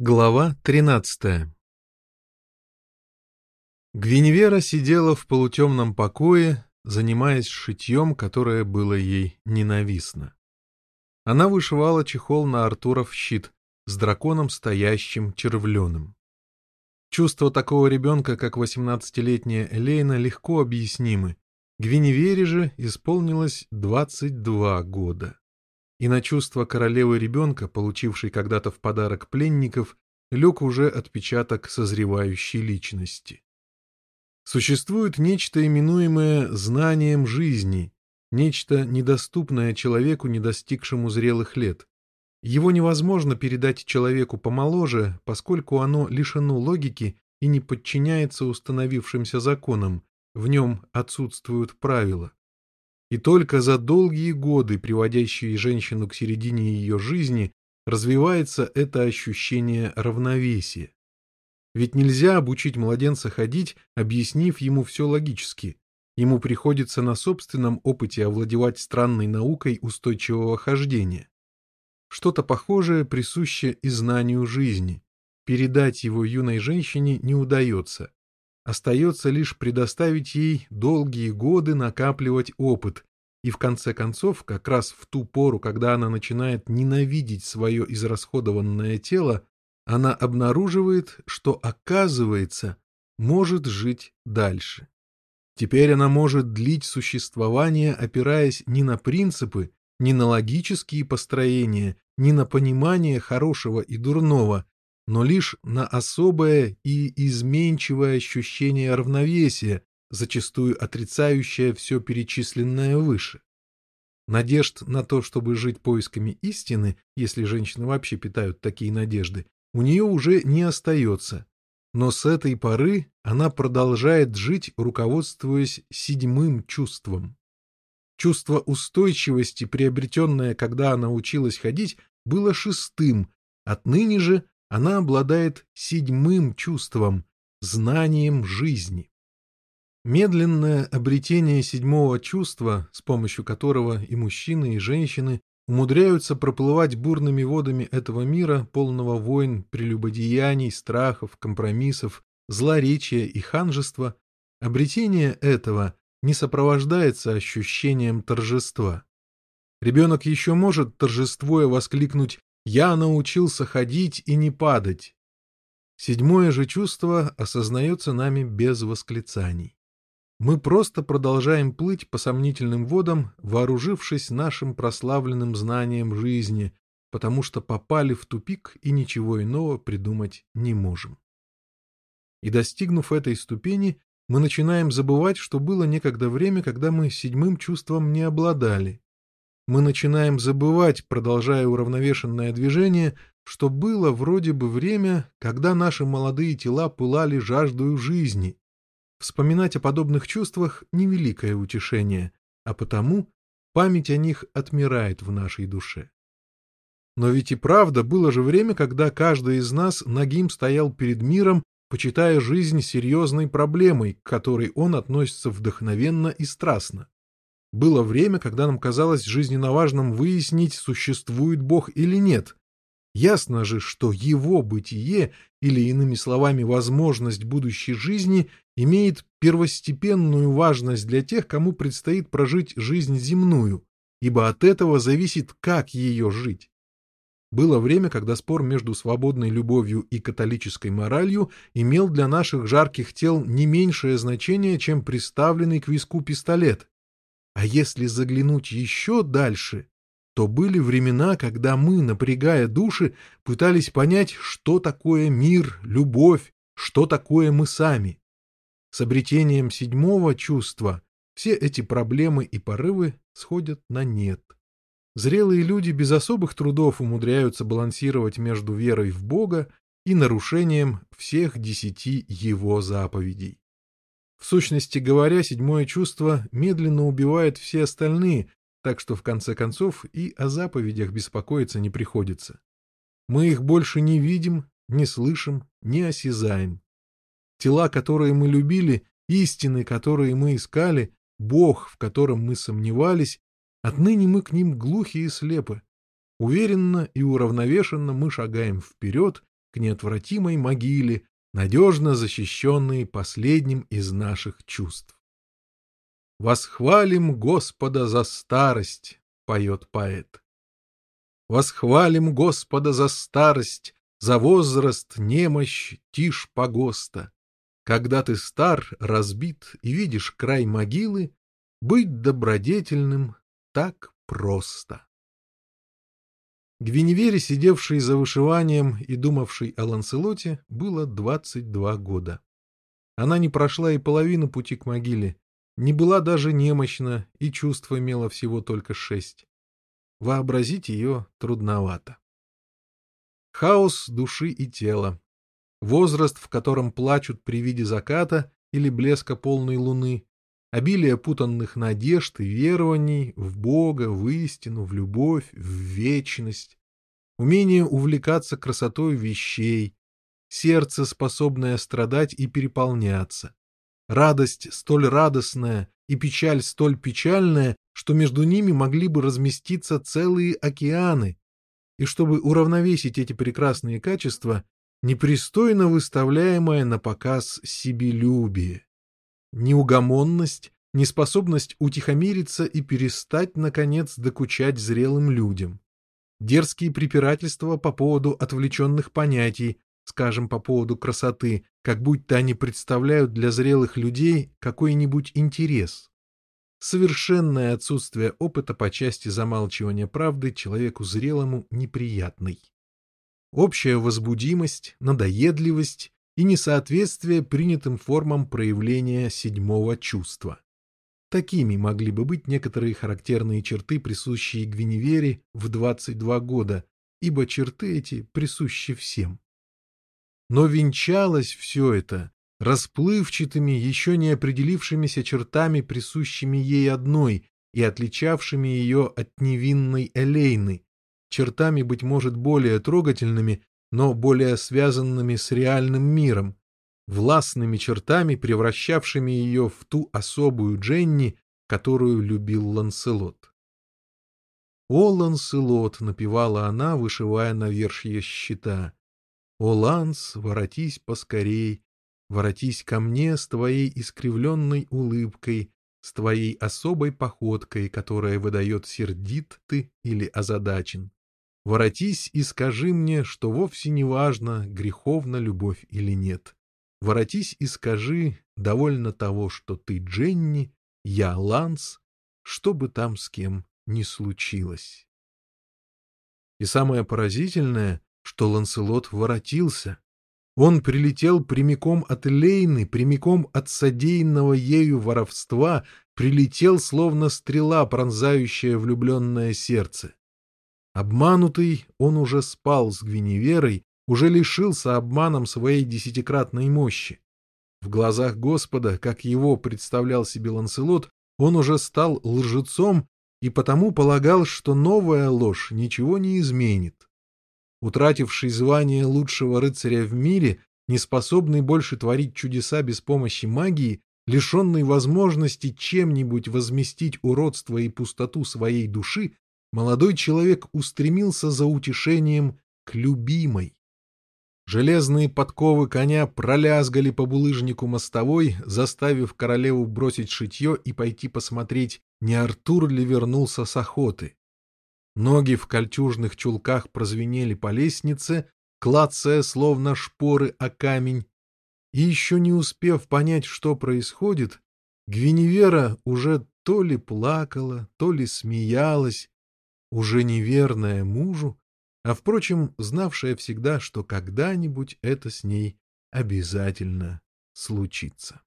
Глава 13 Гвиневера сидела в полутемном покое, занимаясь шитьем, которое было ей ненавистно. Она вышивала чехол на Артуров щит с драконом, стоящим червленым. Чувства такого ребенка, как восемнадцатилетняя Элейна, легко объяснимы. Гвиневере же исполнилось двадцать два года и на чувство королевы ребенка, получившей когда-то в подарок пленников, лег уже отпечаток созревающей личности. Существует нечто, именуемое знанием жизни, нечто, недоступное человеку, не достигшему зрелых лет. Его невозможно передать человеку помоложе, поскольку оно лишено логики и не подчиняется установившимся законам, в нем отсутствуют правила. И только за долгие годы, приводящие женщину к середине ее жизни, развивается это ощущение равновесия. Ведь нельзя обучить младенца ходить, объяснив ему все логически. Ему приходится на собственном опыте овладевать странной наукой устойчивого хождения. Что-то похожее присуще и знанию жизни. Передать его юной женщине не удается. Остается лишь предоставить ей долгие годы накапливать опыт, и в конце концов, как раз в ту пору, когда она начинает ненавидеть свое израсходованное тело, она обнаруживает, что, оказывается, может жить дальше. Теперь она может длить существование, опираясь не на принципы, не на логические построения, не на понимание хорошего и дурного, но лишь на особое и изменчивое ощущение равновесия, зачастую отрицающее все перечисленное выше. Надежд на то, чтобы жить поисками истины, если женщины вообще питают такие надежды, у нее уже не остается. Но с этой поры она продолжает жить, руководствуясь седьмым чувством. Чувство устойчивости, приобретенное, когда она училась ходить, было шестым, отныне же она обладает седьмым чувством, знанием жизни. Медленное обретение седьмого чувства, с помощью которого и мужчины, и женщины умудряются проплывать бурными водами этого мира, полного войн, прелюбодеяний, страхов, компромиссов, злоречия и ханжества, обретение этого не сопровождается ощущением торжества. Ребенок еще может торжествуя воскликнуть «Я научился ходить и не падать». Седьмое же чувство осознается нами без восклицаний. Мы просто продолжаем плыть по сомнительным водам, вооружившись нашим прославленным знанием жизни, потому что попали в тупик и ничего иного придумать не можем. И достигнув этой ступени, мы начинаем забывать, что было некогда время, когда мы седьмым чувством не обладали. Мы начинаем забывать, продолжая уравновешенное движение, что было вроде бы время, когда наши молодые тела пылали жаждою жизни, Вспоминать о подобных чувствах — невеликое утешение, а потому память о них отмирает в нашей душе. Но ведь и правда, было же время, когда каждый из нас нагим стоял перед миром, почитая жизнь серьезной проблемой, к которой он относится вдохновенно и страстно. Было время, когда нам казалось жизненно важным выяснить, существует Бог или нет, Ясно же, что его бытие, или иными словами возможность будущей жизни, имеет первостепенную важность для тех, кому предстоит прожить жизнь земную, ибо от этого зависит, как ее жить. Было время, когда спор между свободной любовью и католической моралью имел для наших жарких тел не меньшее значение, чем приставленный к виску пистолет. А если заглянуть еще дальше, то были времена, когда мы, напрягая души, пытались понять, что такое мир, любовь, что такое мы сами. С обретением седьмого чувства все эти проблемы и порывы сходят на нет. Зрелые люди без особых трудов умудряются балансировать между верой в Бога и нарушением всех десяти Его заповедей. В сущности говоря, седьмое чувство медленно убивает все остальные, так что в конце концов и о заповедях беспокоиться не приходится. Мы их больше не видим, не слышим, не осязаем. Тела, которые мы любили, истины, которые мы искали, Бог, в котором мы сомневались, отныне мы к ним глухи и слепы. Уверенно и уравновешенно мы шагаем вперед к неотвратимой могиле, надежно защищенные последним из наших чувств. «Восхвалим Господа за старость», — поет поэт. «Восхвалим Господа за старость, за возраст, немощь, тишь погоста. Когда ты стар, разбит и видишь край могилы, быть добродетельным так просто». Гвиневере, сидевшей за вышиванием и думавшей о Ланселоте, было двадцать два года. Она не прошла и половину пути к могиле, не была даже немощна и чувства имела всего только шесть. Вообразить ее трудновато. Хаос души и тела. Возраст, в котором плачут при виде заката или блеска полной луны, обилие путанных надежд и верований в Бога, в истину, в любовь, в вечность, умение увлекаться красотой вещей, сердце, способное страдать и переполняться, радость столь радостная и печаль столь печальная, что между ними могли бы разместиться целые океаны, и чтобы уравновесить эти прекрасные качества, непристойно выставляемое на показ себелюбие неугомонность, неспособность утихомириться и перестать, наконец, докучать зрелым людям, дерзкие препирательства по поводу отвлеченных понятий, скажем, по поводу красоты, как будто они представляют для зрелых людей какой-нибудь интерес. Совершенное отсутствие опыта по части замалчивания правды человеку зрелому неприятный. Общая возбудимость, надоедливость и несоответствие принятым формам проявления седьмого чувства. Такими могли бы быть некоторые характерные черты, присущие Гвиневере в 22 года, ибо черты эти присущи всем. Но венчалось все это расплывчатыми, еще не определившимися чертами, присущими ей одной и отличавшими ее от невинной Элейны, чертами, быть может, более трогательными, но более связанными с реальным миром, властными чертами, превращавшими ее в ту особую Дженни, которую любил Ланселот. «О, Ланселот!» — напевала она, вышивая навершие щита. «О, Ланс, воротись поскорей, воротись ко мне с твоей искривленной улыбкой, с твоей особой походкой, которая выдает сердит ты или озадачен. Воротись и скажи мне, что вовсе не важно, греховна любовь или нет. Воротись и скажи, довольно того, что ты Дженни, я Ланс, что бы там с кем ни случилось. И самое поразительное, что Ланселот воротился. Он прилетел прямиком от Лейны, прямиком от содеянного ею воровства, прилетел, словно стрела, пронзающая влюбленное сердце. Обманутый, он уже спал с Гвиневерой, уже лишился обманом своей десятикратной мощи. В глазах Господа, как его представлял себе Ланселот, он уже стал лжецом и потому полагал, что новая ложь ничего не изменит. Утративший звание лучшего рыцаря в мире, неспособный больше творить чудеса без помощи магии, лишенный возможности чем-нибудь возместить уродство и пустоту своей души, молодой человек устремился за утешением к любимой. Железные подковы коня пролязгали по булыжнику мостовой, заставив королеву бросить шитье и пойти посмотреть, не Артур ли вернулся с охоты. Ноги в кольчужных чулках прозвенели по лестнице, клацая словно шпоры о камень, и еще не успев понять, что происходит, Гвиневера уже то ли плакала, то ли смеялась, уже неверная мужу, а, впрочем, знавшая всегда, что когда-нибудь это с ней обязательно случится.